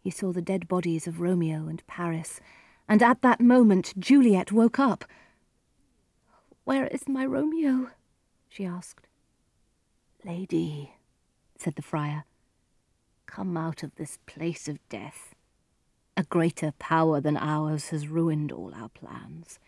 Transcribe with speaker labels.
Speaker 1: he saw the dead bodies of Romeo and Paris, and at that moment Juliet woke up. Where is my Romeo? she asked.
Speaker 2: Lady, said the friar, come out of this place of death. A greater power than ours has ruined all our plans.